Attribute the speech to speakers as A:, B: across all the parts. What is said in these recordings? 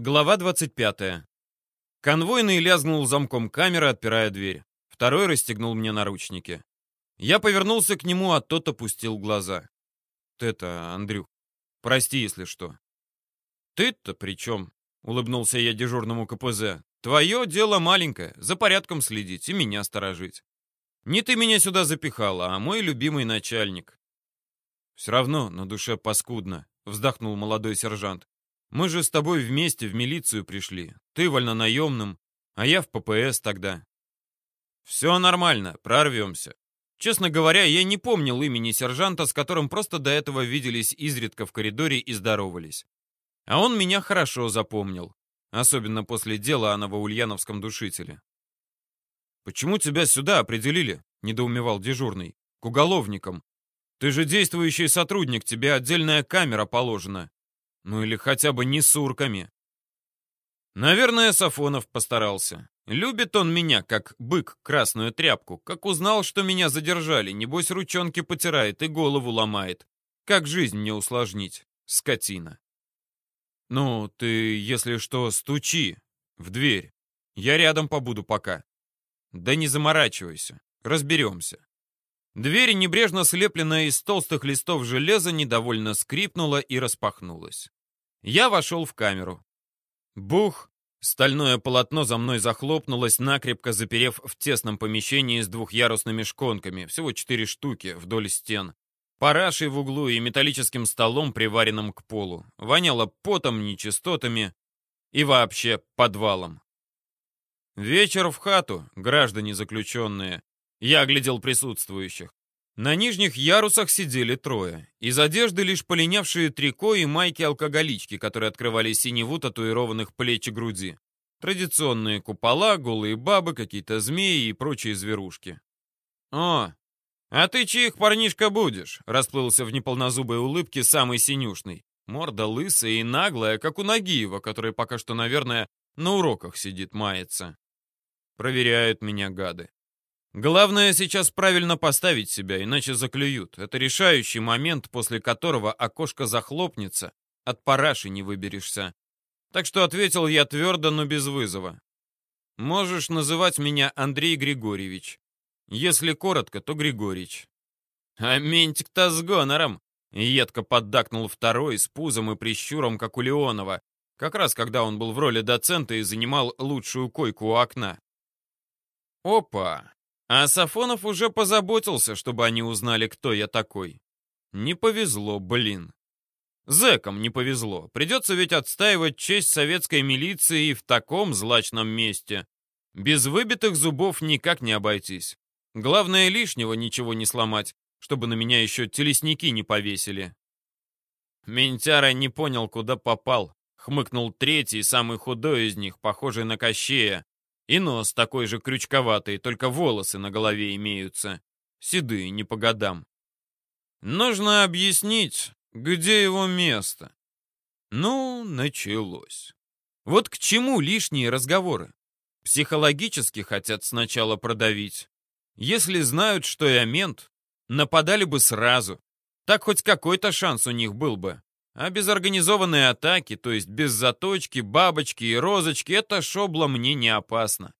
A: Глава 25. Конвойный лязгнул замком камеры, отпирая дверь. Второй расстегнул мне наручники. Я повернулся к нему, а тот опустил глаза. «Ты это, Андрюх, прости, если что». «Ты-то при чем?» — улыбнулся я дежурному КПЗ. «Твое дело маленькое, за порядком следить и меня сторожить. Не ты меня сюда запихала, а мой любимый начальник». «Все равно на душе паскудно», — вздохнул молодой сержант. Мы же с тобой вместе в милицию пришли. Ты вольнонаемным, а я в ППС тогда. Все нормально, прорвемся. Честно говоря, я не помнил имени сержанта, с которым просто до этого виделись изредка в коридоре и здоровались. А он меня хорошо запомнил. Особенно после дела о новоульяновском душителе. «Почему тебя сюда определили?» — недоумевал дежурный. «К уголовникам. Ты же действующий сотрудник, тебе отдельная камера положена. Ну или хотя бы не с урками. Наверное, Сафонов постарался. Любит он меня, как бык, красную тряпку. Как узнал, что меня задержали, небось ручонки потирает и голову ломает. Как жизнь мне усложнить, скотина. Ну, ты, если что, стучи в дверь. Я рядом побуду пока. Да не заморачивайся, разберемся. Дверь, небрежно слепленная из толстых листов железа, недовольно скрипнула и распахнулась. Я вошел в камеру. Бух! Стальное полотно за мной захлопнулось, накрепко заперев в тесном помещении с двухъярусными шконками, всего четыре штуки вдоль стен. Парашей в углу и металлическим столом, приваренным к полу. Воняло потом, нечистотами и вообще подвалом. Вечер в хату, граждане заключенные. Я оглядел присутствующих. На нижних ярусах сидели трое. Из одежды лишь полинявшие трико и майки-алкоголички, которые открывали синеву татуированных плеч и груди. Традиционные купола, голые бабы, какие-то змеи и прочие зверушки. «О, а ты чьих парнишка будешь?» — расплылся в неполнозубой улыбке самый синюшный. Морда лысая и наглая, как у Нагиева, который пока что, наверное, на уроках сидит, мается. Проверяют меня гады. Главное сейчас правильно поставить себя, иначе заклюют. Это решающий момент, после которого окошко захлопнется, от параши не выберешься. Так что ответил я твердо, но без вызова. Можешь называть меня Андрей Григорьевич. Если коротко, то Григорьевич. Аментик-то с гонором. Едко поддакнул второй с пузом и прищуром, как у Леонова, как раз когда он был в роли доцента и занимал лучшую койку у окна. Опа! А Сафонов уже позаботился, чтобы они узнали, кто я такой. Не повезло, блин. Зэкам не повезло. Придется ведь отстаивать честь советской милиции и в таком злачном месте. Без выбитых зубов никак не обойтись. Главное, лишнего ничего не сломать, чтобы на меня еще телесники не повесили. Ментяра не понял, куда попал. Хмыкнул третий, самый худой из них, похожий на Кощея, и нос такой же крючковатый, только волосы на голове имеются. Седые, не по годам. Нужно объяснить, где его место. Ну, началось. Вот к чему лишние разговоры? Психологически хотят сначала продавить. Если знают, что я мент, нападали бы сразу. Так хоть какой-то шанс у них был бы. А без организованной атаки, то есть без заточки, бабочки и розочки, это шобло мне не опасно.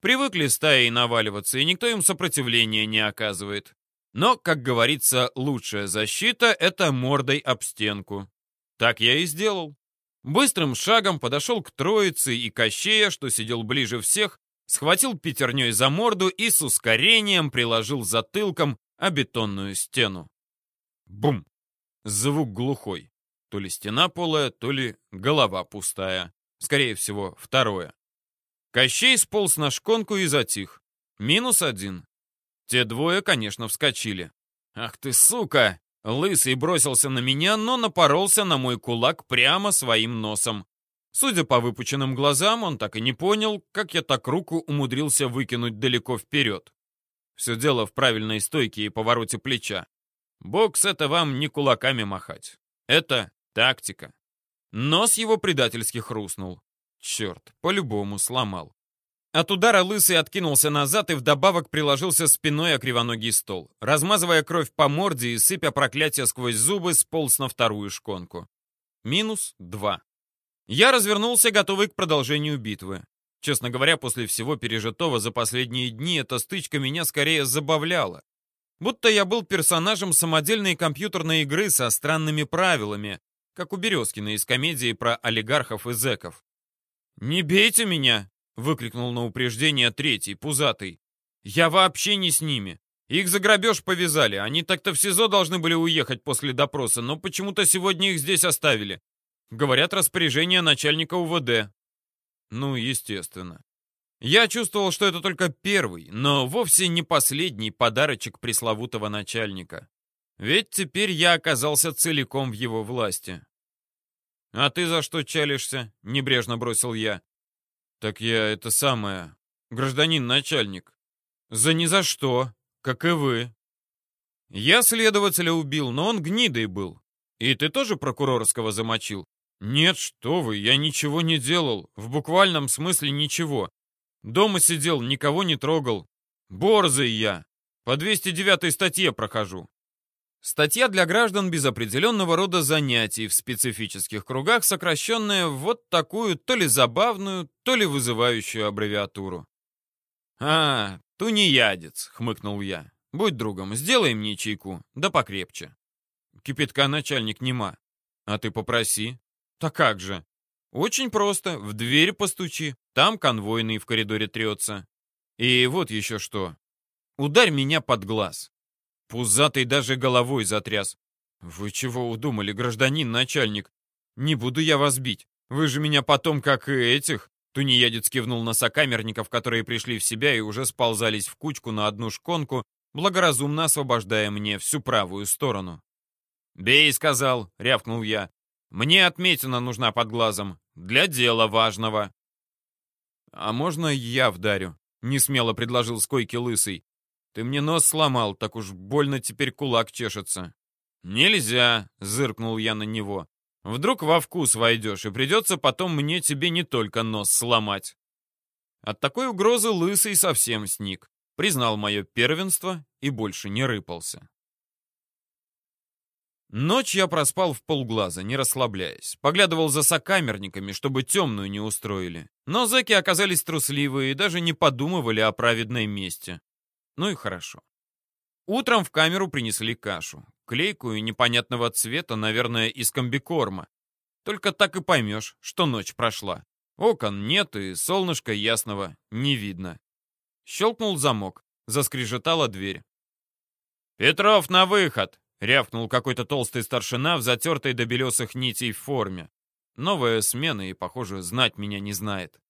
A: Привыкли стаей наваливаться, и никто им сопротивления не оказывает. Но, как говорится, лучшая защита — это мордой об стенку. Так я и сделал. Быстрым шагом подошел к троице и Кощея, что сидел ближе всех, схватил пятерней за морду и с ускорением приложил затылком о бетонную стену. Бум! Звук глухой. То ли стена полая, то ли голова пустая. Скорее всего, второе. Кощей сполз на шконку и затих. Минус один. Те двое, конечно, вскочили. «Ах ты, сука!» Лысый бросился на меня, но напоролся на мой кулак прямо своим носом. Судя по выпученным глазам, он так и не понял, как я так руку умудрился выкинуть далеко вперед. Все дело в правильной стойке и повороте плеча. Бокс — это вам не кулаками махать. Это Тактика. Нос его предательски хрустнул. Черт, по-любому сломал. От удара лысый откинулся назад и вдобавок приложился спиной о кривоногий стол. Размазывая кровь по морде и сыпя проклятие сквозь зубы, сполз на вторую шконку. Минус два. Я развернулся, готовый к продолжению битвы. Честно говоря, после всего пережитого за последние дни эта стычка меня скорее забавляла. Будто я был персонажем самодельной компьютерной игры со странными правилами, как у Березкина из комедии про олигархов и зэков. «Не бейте меня!» — выкрикнул на упреждение третий, пузатый. «Я вообще не с ними. Их за грабеж повязали. Они так-то в СИЗО должны были уехать после допроса, но почему-то сегодня их здесь оставили. Говорят, распоряжение начальника УВД. Ну, естественно. Я чувствовал, что это только первый, но вовсе не последний подарочек пресловутого начальника. Ведь теперь я оказался целиком в его власти. «А ты за что чалишься?» — небрежно бросил я. «Так я это самое, гражданин-начальник. За ни за что, как и вы». «Я следователя убил, но он гнидой был. И ты тоже прокурорского замочил?» «Нет, что вы, я ничего не делал. В буквальном смысле ничего. Дома сидел, никого не трогал. Борзый я. По 209 статье прохожу». Статья для граждан без определенного рода занятий в специфических кругах, сокращенная в вот такую то ли забавную, то ли вызывающую аббревиатуру. «А, тунеядец», — хмыкнул я. «Будь другом, сделай мне чайку, да покрепче». Кипятка начальник нема. «А ты попроси». «Так как же?» «Очень просто. В дверь постучи. Там конвойный в коридоре трется. И вот еще что. Ударь меня под глаз». Пузатый даже головой затряс. «Вы чего удумали, гражданин начальник? Не буду я вас бить. Вы же меня потом, как и этих...» Тунеядец кивнул на сокамерников, которые пришли в себя и уже сползались в кучку на одну шконку, благоразумно освобождая мне всю правую сторону. «Бей», — сказал, — рявкнул я. Мне отметина нужна под глазом. Для дела важного. А можно я вдарю? Не смело предложил скойки лысый. Ты мне нос сломал, так уж больно теперь кулак чешется. Нельзя, зыркнул я на него. Вдруг во вкус войдешь, и придется потом мне тебе не только нос сломать. От такой угрозы лысый совсем сник, признал мое первенство и больше не рыпался. Ночь я проспал в полглаза, не расслабляясь. Поглядывал за сокамерниками, чтобы темную не устроили. Но зэки оказались трусливые и даже не подумывали о праведной мести. Ну и хорошо. Утром в камеру принесли кашу. Клейкую, непонятного цвета, наверное, из комбикорма. Только так и поймешь, что ночь прошла. Окон нет и солнышка ясного не видно. Щелкнул замок, заскрежетала дверь. «Петров, на выход!» — рявкнул какой-то толстый старшина в затертой до белесых нитей форме. Новая смена и, похоже, знать меня не знает.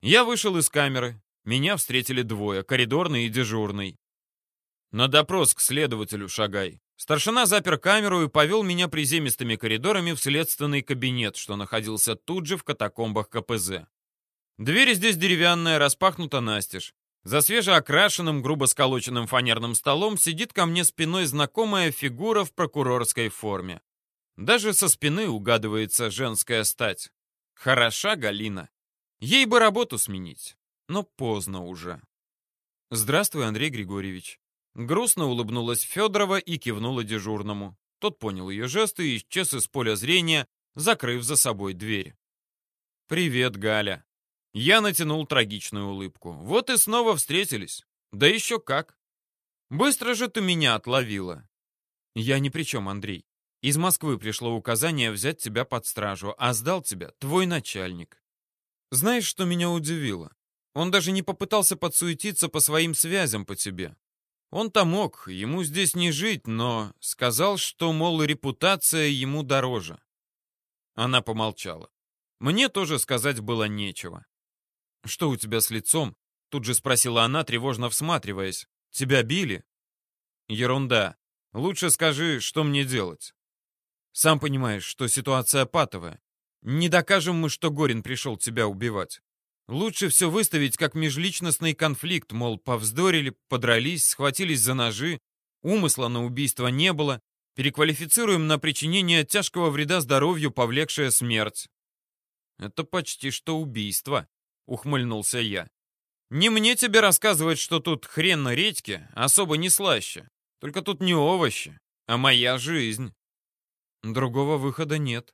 A: Я вышел из камеры. Меня встретили двое, коридорный и дежурный. На допрос к следователю шагай. Старшина запер камеру и повел меня приземистыми коридорами в следственный кабинет, что находился тут же в катакомбах КПЗ. Дверь здесь деревянная, распахнута настежь. За свежеокрашенным, грубо сколоченным фанерным столом сидит ко мне спиной знакомая фигура в прокурорской форме. Даже со спины угадывается женская стать. Хороша Галина. Ей бы работу сменить. Но поздно уже. «Здравствуй, Андрей Григорьевич». Грустно улыбнулась Федорова и кивнула дежурному. Тот понял ее жесты и исчез из поля зрения, закрыв за собой дверь. «Привет, Галя», я натянул трагичную улыбку. Вот и снова встретились. Да еще как. Быстро же ты меня отловила. Я ни при чем, Андрей. Из Москвы пришло указание взять тебя под стражу, а сдал тебя твой начальник. Знаешь, что меня удивило? Он даже не попытался подсуетиться по своим связям по тебе. Он-то мог, ему здесь не жить, но сказал, что, мол, репутация ему дороже. Она помолчала. Мне тоже сказать было нечего. «Что у тебя с лицом?» Тут же спросила она, тревожно всматриваясь. «Тебя били?» «Ерунда. Лучше скажи, что мне делать?» «Сам понимаешь, что ситуация патовая. Не докажем мы, что Горин пришел тебя убивать. Лучше все выставить как межличностный конфликт, мол, повздорили, подрались, схватились за ножи, умысла на убийство не было, переквалифицируем на причинение тяжкого вреда здоровью, повлекшее смерть. Это почти что убийство ухмыльнулся я. Не мне тебе рассказывать, что тут хрен на редьке особо не слаще. Только тут не овощи, а моя жизнь. Другого выхода нет.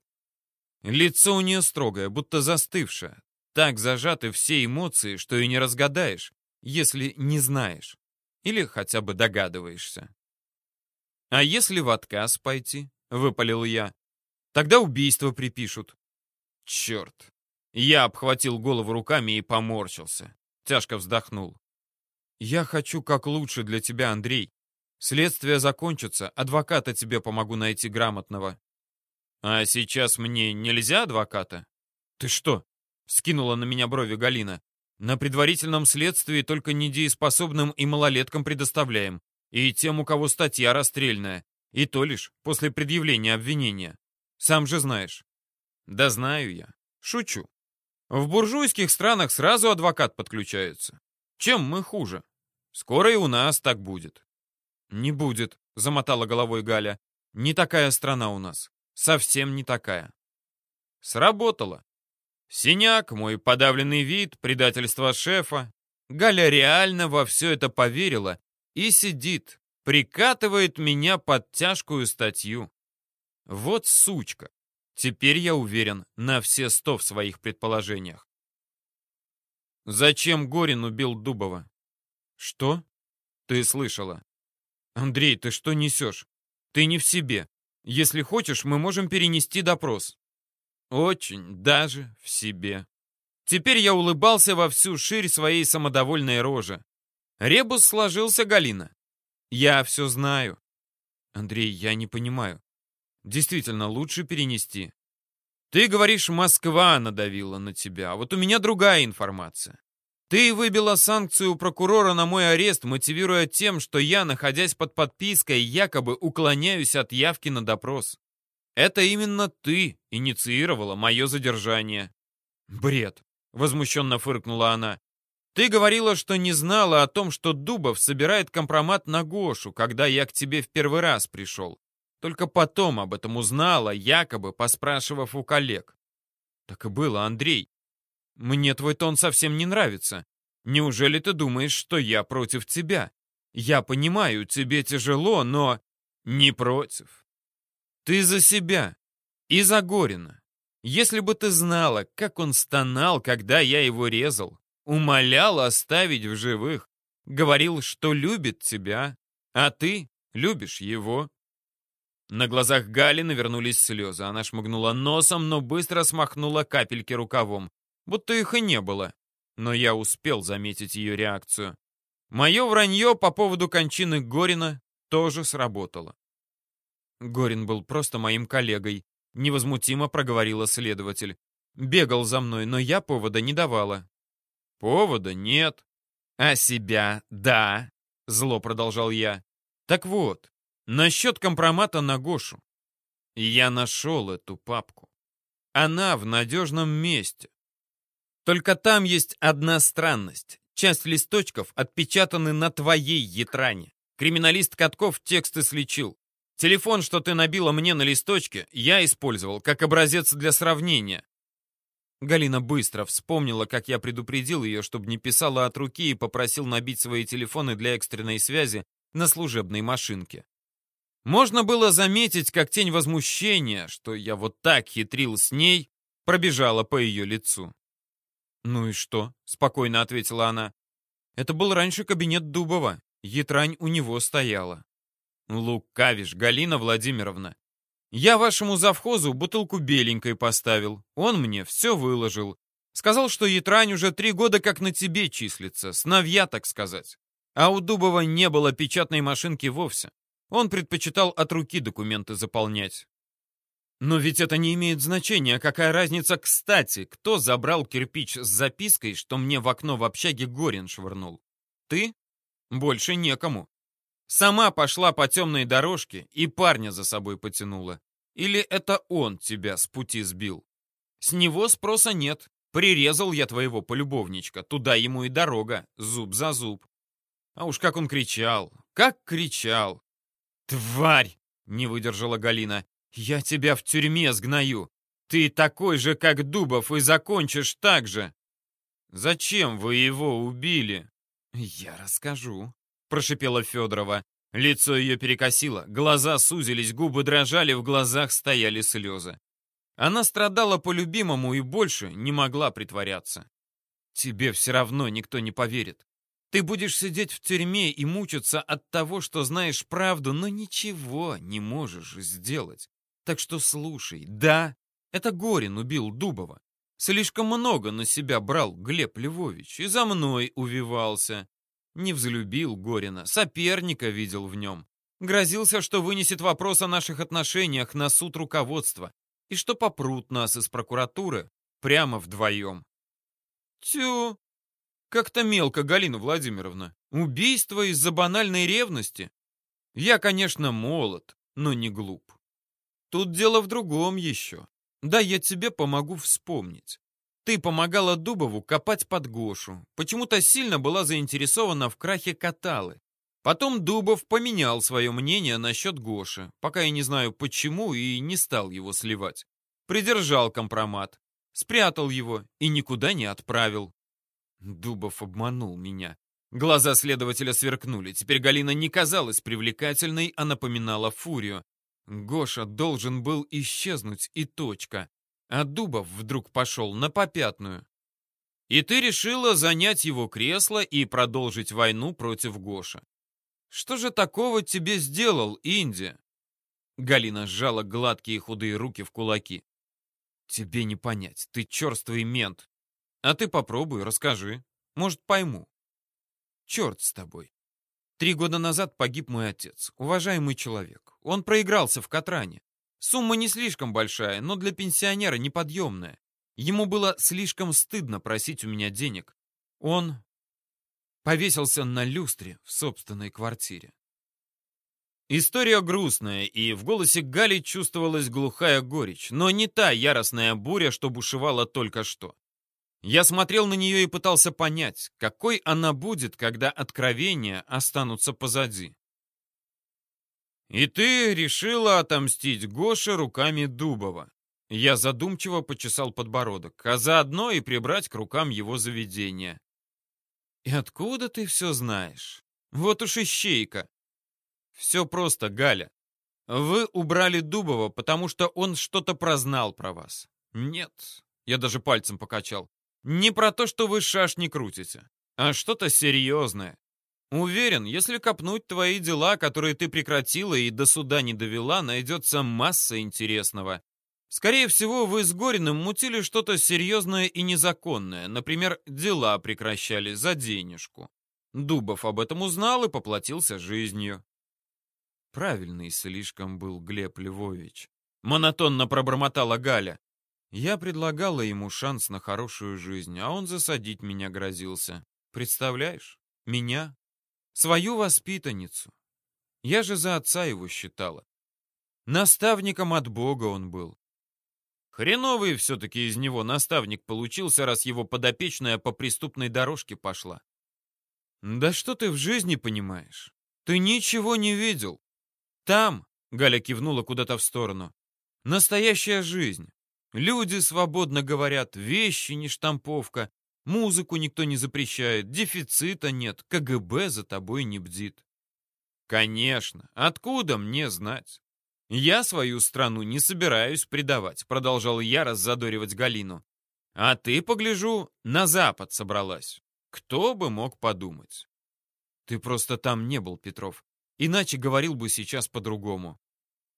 A: Лицо у нее строгое, будто застывшее. Так зажаты все эмоции, что и не разгадаешь, если не знаешь. Или хотя бы догадываешься. «А если в отказ пойти?» — выпалил я. «Тогда убийство припишут». «Черт!» Я обхватил голову руками и поморщился. Тяжко вздохнул. «Я хочу как лучше для тебя, Андрей. Следствие закончится, адвоката тебе помогу найти грамотного». «А сейчас мне нельзя адвоката?» «Ты что?» — скинула на меня брови Галина. «На предварительном следствии только недееспособным и малолеткам предоставляем. И тем, у кого статья расстрельная. И то лишь после предъявления обвинения. Сам же знаешь. Да знаю я. Шучу. В буржуйских странах сразу адвокат подключается. Чем мы хуже? Скоро и у нас так будет. Не будет, замотала головой Галя. Не такая страна у нас. Совсем не такая. Сработало. Синяк, мой подавленный вид, предательство шефа. Галя реально во все это поверила и сидит, прикатывает меня под тяжкую статью. Вот сучка. Теперь я уверен на все сто в своих предположениях. Зачем Горин убил Дубова? Что? Ты слышала. Андрей, ты что несешь? Ты не в себе. Если хочешь, мы можем перенести допрос. Очень даже в себе. Теперь я улыбался во всю ширь своей самодовольной рожи. Ребус сложился, Галина. Я все знаю. Андрей, я не понимаю. Действительно, лучше перенести. Ты говоришь, Москва надавила на тебя, а вот у меня другая информация. Ты выбила санкцию прокурора на мой арест, мотивируя тем, что я, находясь под подпиской, якобы уклоняюсь от явки на допрос. Это именно ты инициировала мое задержание. Бред, возмущенно фыркнула она. Ты говорила, что не знала о том, что Дубов собирает компромат на Гошу, когда я к тебе в первый раз пришел. Только потом об этом узнала, якобы поспрашивав у коллег. Так и было, Андрей. Мне твой тон совсем не нравится. Неужели ты думаешь, что я против тебя? Я понимаю, тебе тяжело, но... Не против. Ты за себя и за Горина. Если бы ты знала, как он стонал, когда я его резал, Умолял оставить в живых. Говорил, что любит тебя, а ты любишь его. На глазах Гали навернулись слезы. Она шмыгнула носом, но быстро смахнула капельки рукавом, будто их и не было. Но я успел заметить ее реакцию. Мое вранье по поводу кончины Горина тоже сработало. Горин был просто моим коллегой, невозмутимо проговорила следователь. Бегал за мной, но я повода не давала. Повода нет. А себя — да, зло продолжал я. Так вот, насчет компромата на Гошу. Я нашел эту папку. Она в надежном месте. Только там есть одна странность. Часть листочков отпечатаны на твоей ятране. Криминалист Катков тексты слечил. Телефон, что ты набила мне на листочке, я использовал как образец для сравнения. Галина быстро вспомнила, как я предупредил ее, чтобы не писала от руки и попросил набить свои телефоны для экстренной связи на служебной машинке. Можно было заметить, как тень возмущения, что я вот так хитрил с ней, пробежала по ее лицу. «Ну и что?» — спокойно ответила она. «Это был раньше кабинет Дубова. Ятрань у него стояла». «Лукавишь, Галина Владимировна. Я вашему завхозу бутылку беленькой поставил. Он мне все выложил. Сказал, что Ятрань уже три года как на тебе числится, сновья, так сказать. А у Дубова не было печатной машинки вовсе. Он предпочитал от руки документы заполнять. Но ведь это не имеет значения. Какая разница, кстати, кто забрал кирпич с запиской, что мне в окно в общаге Горин швырнул? Ты? Больше некому. Сама пошла по темной дорожке и парня за собой потянула. Или это он тебя с пути сбил? С него спроса нет. Прирезал я твоего полюбовничка. Туда ему и дорога. Зуб за зуб. А уж как он кричал. Как кричал. «Тварь!» — не выдержала Галина. «Я тебя в тюрьме сгною. Ты такой же, как Дубов, и закончишь так же». «Зачем вы его убили?» «Я расскажу», — прошипела Федорова. Лицо ее перекосило, глаза сузились, губы дрожали, в глазах стояли слезы. Она страдала по любимому и больше не могла притворяться. Тебе все равно никто не поверит. Ты будешь сидеть в тюрьме и мучиться от того, что знаешь правду, но ничего не можешь сделать. Так что слушай, да, это Горин убил Дубова. Слишком много на себя брал Глеб Львович и за мной увивался. Не взлюбил Горина, соперника видел в нем. Грозился, что вынесет вопрос о наших отношениях на суд руководства и что попрут нас из прокуратуры прямо вдвоем. Тю, как-то мелко, Галина Владимировна. Убийство из-за банальной ревности? Я, конечно, молод, но не глуп. Тут дело в другом еще. Да, я тебе помогу вспомнить. Ты помогала Дубову копать под Гошу. Почему-то сильно была заинтересована в крахе Каталы. Потом Дубов поменял свое мнение насчет Гоши, пока я не знаю почему и не стал его сливать. Придержал компромат, спрятал его и никуда не отправил. Дубов обманул меня. Глаза следователя сверкнули. Теперь Галина не казалась привлекательной, а напоминала фурию. Гоша должен был исчезнуть и точка. А Дубов вдруг пошел на попятную. И ты решила занять его кресло и продолжить войну против Гоша. Что же такого тебе сделал Индия? Галина сжала гладкие худые руки в кулаки. Тебе не понять, ты черствый мент. А ты попробуй, расскажи. Может, пойму. Черт с тобой. Три года назад погиб мой отец, уважаемый человек. Он проигрался в Катране. Сумма не слишком большая, но для пенсионера неподъемная. Ему было слишком стыдно просить у меня денег. Он повесился на люстре в собственной квартире. История грустная, и в голосе Гали чувствовалась глухая горечь, но не та яростная буря, что бушевала только что. Я смотрел на нее и пытался понять, какой она будет, когда откровения останутся позади. «И ты решила отомстить Гоше руками Дубова?» Я задумчиво почесал подбородок, а заодно и прибрать к рукам его заведения. «И откуда ты все знаешь? Вот уж ищейка!» «Все просто, Галя. Вы убрали Дубова, потому что он что-то прознал про вас. Нет, я даже пальцем покачал. Не про то, что вы шашни крутите, а что-то серьезное. Уверен, если копнуть твои дела, которые ты прекратила и до суда не довела, найдется масса интересного. Скорее всего, вы с Гориным мутили что-то серьезное и незаконное. Например, дела прекращали за денежку. Дубов об этом узнал и поплатился жизнью. Правильный слишком был Глеб Львович. Монотонно пробормотала Галя. Я предлагала ему шанс на хорошую жизнь, а он засадить меня грозился. Представляешь? Меня? Свою воспитанницу. Я же за отца его считала. Наставником от Бога он был. Хреновый все-таки из него наставник получился, раз его подопечная по преступной дорожке пошла. Да что ты в жизни понимаешь? Ты ничего не видел. Там, Галя кивнула куда-то в сторону, настоящая жизнь. Люди свободно говорят, вещи не штамповка, музыку никто не запрещает, дефицита нет, КГБ за тобой не бдит. Конечно, откуда мне знать? Я свою страну не собираюсь предавать, продолжал я раззадоривать Галину. А ты, погляжу, на запад собралась. Кто бы мог подумать? Ты просто там не был, Петров. Иначе говорил бы сейчас по-другому.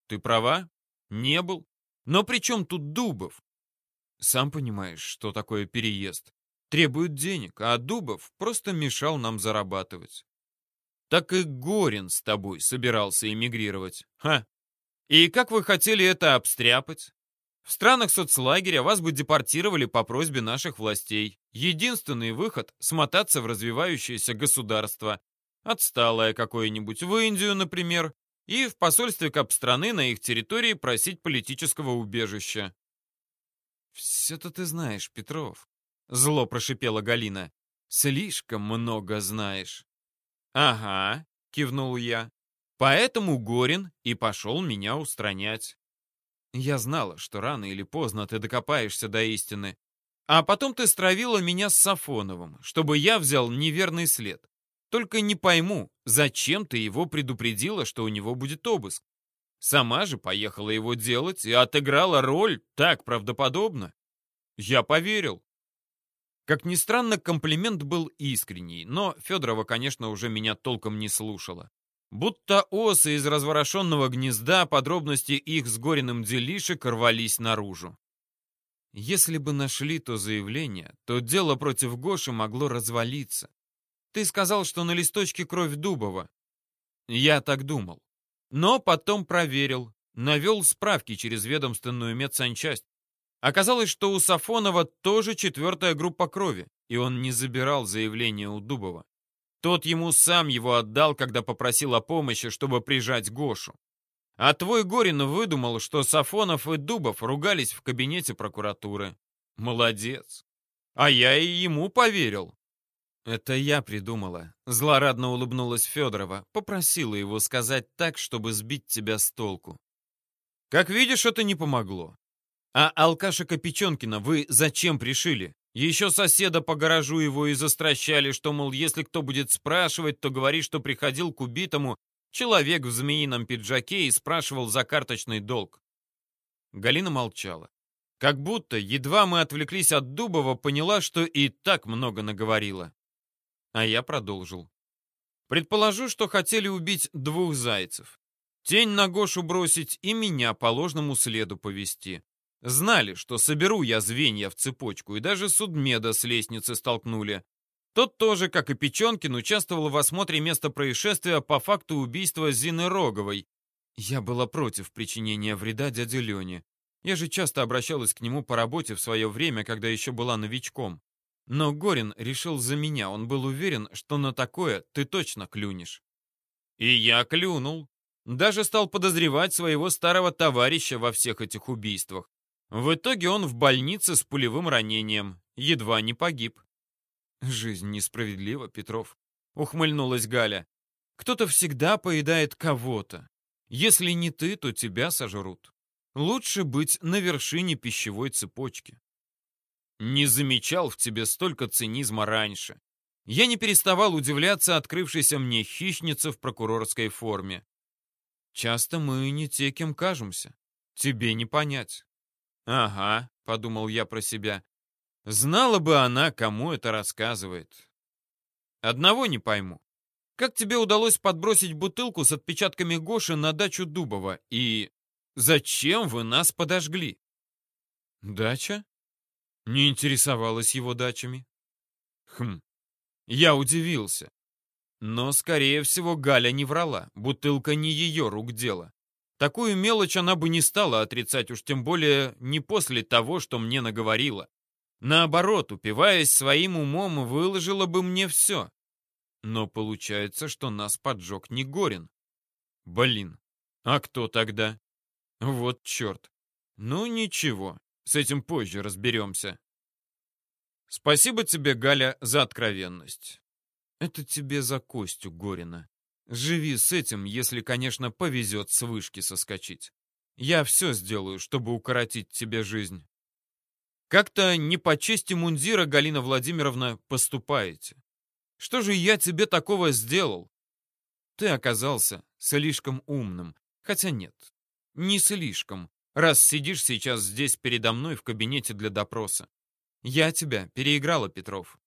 A: Ты права? Не был. Но при чем тут Дубов? Сам понимаешь, что такое переезд. Требует денег, а Дубов просто мешал нам зарабатывать. Так и Горин с тобой собирался эмигрировать. Ха! И как вы хотели это обстряпать? В странах соцлагеря вас бы депортировали по просьбе наших властей. Единственный выход — смотаться в развивающееся государство. Отсталое какое-нибудь, в Индию, например, и в посольстве капстраны на их территории просить политического убежища. «Все-то ты знаешь, Петров», — зло прошипела Галина. «Слишком много знаешь». «Ага», — кивнул я. «Поэтому Горин и пошел меня устранять». Я знала, что рано или поздно ты докопаешься до истины. А потом ты стравила меня с Сафоновым, чтобы я взял неверный след. Только не пойму, зачем ты его предупредила, что у него будет обыск? Сама же поехала его делать и отыграла роль так правдоподобно. Я поверил. Как ни странно, комплимент был искренний, но Федорова, конечно, уже меня толком не слушала. Будто осы из разворошенного гнезда подробности их с Гориным делишек рвались наружу. Если бы нашли то заявление, то дело против Гоши могло развалиться. Ты сказал, что на листочке кровь Дубова. Я так думал. Но потом проверил, навел справки через ведомственную медсанчасть. Оказалось, что у Сафонова тоже четвертая группа крови, и он не забирал заявление у Дубова. Тот ему сам его отдал, когда попросил о помощи, чтобы прижать Гошу. А твой Горин выдумал, что Сафонов и Дубов ругались в кабинете прокуратуры. Молодец. А я и ему поверил. Это я придумала. Злорадно улыбнулась Федорова. Попросила его сказать так, чтобы сбить тебя с толку. Как видишь, это не помогло. А алкашика Печенкина вы зачем пришили? Еще соседа по гаражу его и застращали, что, мол, если кто будет спрашивать, то говори, что приходил к убитому человек в змеином пиджаке и спрашивал за карточный долг. Галина молчала. Как будто, едва мы отвлеклись от Дубова, поняла, что и так много наговорила. А я продолжил. Предположу, что хотели убить двух зайцев. Тень на Гошу бросить и меня по ложному следу повести. Знали, что соберу я звенья в цепочку, и даже судмеда с лестницы столкнули. Тот тоже, как и Печенкин, участвовал в осмотре места происшествия по факту убийства Зины Роговой. Я была против причинения вреда дяде Лене. Я же часто обращалась к нему по работе в свое время, когда еще была новичком. Но Горин решил за меня, он был уверен, что на такое ты точно клюнешь. И я клюнул. Даже стал подозревать своего старого товарища во всех этих убийствах. В итоге он в больнице с пулевым ранением, едва не погиб. «Жизнь несправедлива, Петров», — ухмыльнулась Галя. «Кто-то всегда поедает кого-то. Если не ты, то тебя сожрут. Лучше быть на вершине пищевой цепочки». Не замечал в тебе столько цинизма раньше. Я не переставал удивляться открывшейся мне хищнице в прокурорской форме. Часто мы не те, кем кажемся. Тебе не понять. «Ага», — подумал я про себя. «Знала бы она, кому это рассказывает». «Одного не пойму. Как тебе удалось подбросить бутылку с отпечатками Гоши на дачу Дубова? И зачем вы нас подожгли?» «Дача?» Не интересовалась его дачами. Хм, я удивился. Но, скорее всего, Галя не врала. Бутылка не ее рук дело. Такую мелочь она бы не стала отрицать, уж тем более не после того, что мне наговорила. Наоборот, упиваясь своим умом, выложила бы мне все. Но получается, что нас поджег не Горин. Блин, а кто тогда? Вот черт. Ну ничего, с этим позже разберемся. Спасибо тебе, Галя, за откровенность. Это тебе за Костю Горина. Живи с этим, если, конечно, повезет с вышки соскочить. Я все сделаю, чтобы укоротить тебе жизнь. Как-то не по чести мундира, Галина Владимировна, поступаете. Что же я тебе такого сделал? Ты оказался слишком умным. Хотя нет, не слишком, раз сидишь сейчас здесь передо мной в кабинете для допроса. Я тебя переиграла, Петров.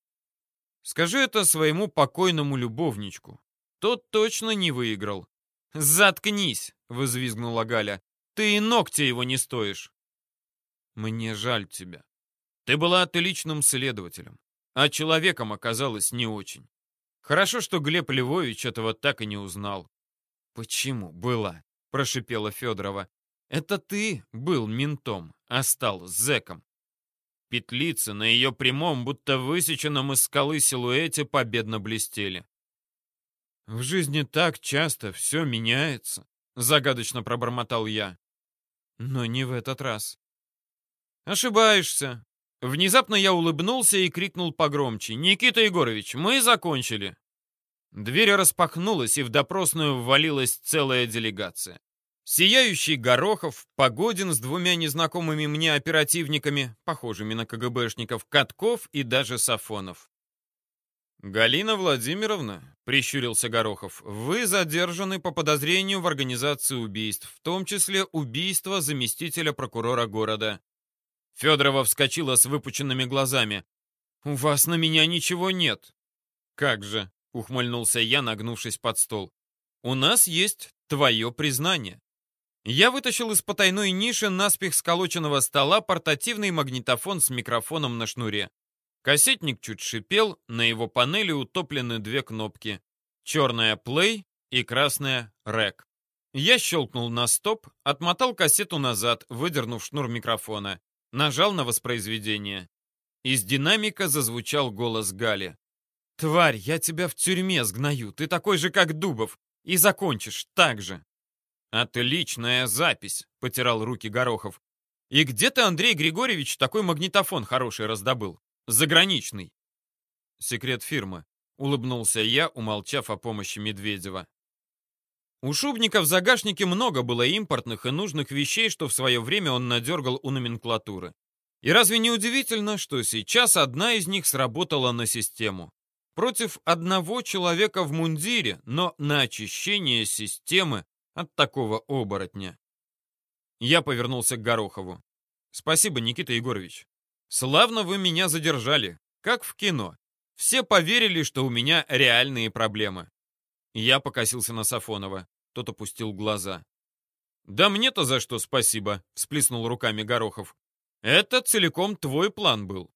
A: Скажи это своему покойному любовничку. Тот точно не выиграл. «Заткнись!» — взвизгнула Галя. «Ты и ногти его не стоишь!» «Мне жаль тебя. Ты была отличным следователем, а человеком оказалась не очень. Хорошо, что Глеб Львович этого так и не узнал». «Почему была?» — прошипела Федорова. «Это ты был ментом, а стал зэком». Петлицы на ее прямом, будто высеченном из скалы силуэте победно блестели. «В жизни так часто все меняется», — загадочно пробормотал я. «Но не в этот раз». «Ошибаешься». Внезапно я улыбнулся и крикнул погромче. «Никита Егорович, мы закончили». Дверь распахнулась, и в допросную ввалилась целая делегация. Сияющий Горохов, Погодин с двумя незнакомыми мне оперативниками, похожими на КГБшников, Катков и даже Сафонов. «Галина Владимировна», — прищурился Горохов, — «вы задержаны по подозрению в организации убийств, в том числе убийства заместителя прокурора города». Федорова вскочила с выпученными глазами. «У вас на меня ничего нет». «Как же», — ухмыльнулся я, нагнувшись под стол. «У нас есть твое признание». Я вытащил из потайной ниши наспех сколоченного стола портативный магнитофон с микрофоном на шнуре. Кассетник чуть шипел, на его панели утоплены две кнопки. Черная «Play» и красная «Rec». Я щелкнул на стоп, отмотал кассету назад, выдернув шнур микрофона. Нажал на воспроизведение. Из динамика зазвучал голос Гали. «Тварь, я тебя в тюрьме сгною, ты такой же, как Дубов, и закончишь так же». «Отличная запись», — потирал руки Горохов. «И где ты, Андрей Григорьевич, такой магнитофон хороший раздобыл?» Заграничный. Секрет фирмы. Улыбнулся я, умолчав о помощи Медведева. У Шубника в загашнике много было импортных и нужных вещей, что в свое время он надергал у номенклатуры. И разве не удивительно, что сейчас одна из них сработала на систему? Против одного человека в мундире, но на очищение системы от такого оборотня. Я повернулся к Горохову. «Спасибо, Никита Егорович. Славно вы меня задержали, как в кино. Все поверили, что у меня реальные проблемы. Я покосился на Сафонова. Тот опустил глаза. «Да мне-то за что спасибо», — всплеснул руками Горохов. «Это целиком твой план был.